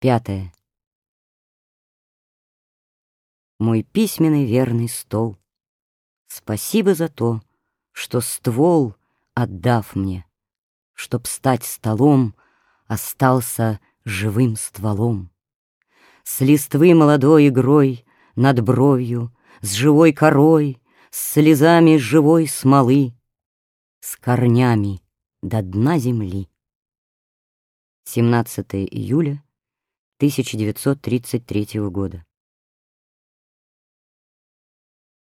Пятое. Мой письменный верный стол, Спасибо за то, что ствол, отдав мне, Чтоб стать столом, остался живым стволом. С листвы молодой игрой Над бровью, с живой корой, С слезами живой смолы, С корнями до дна земли. 17 июля 1933 года.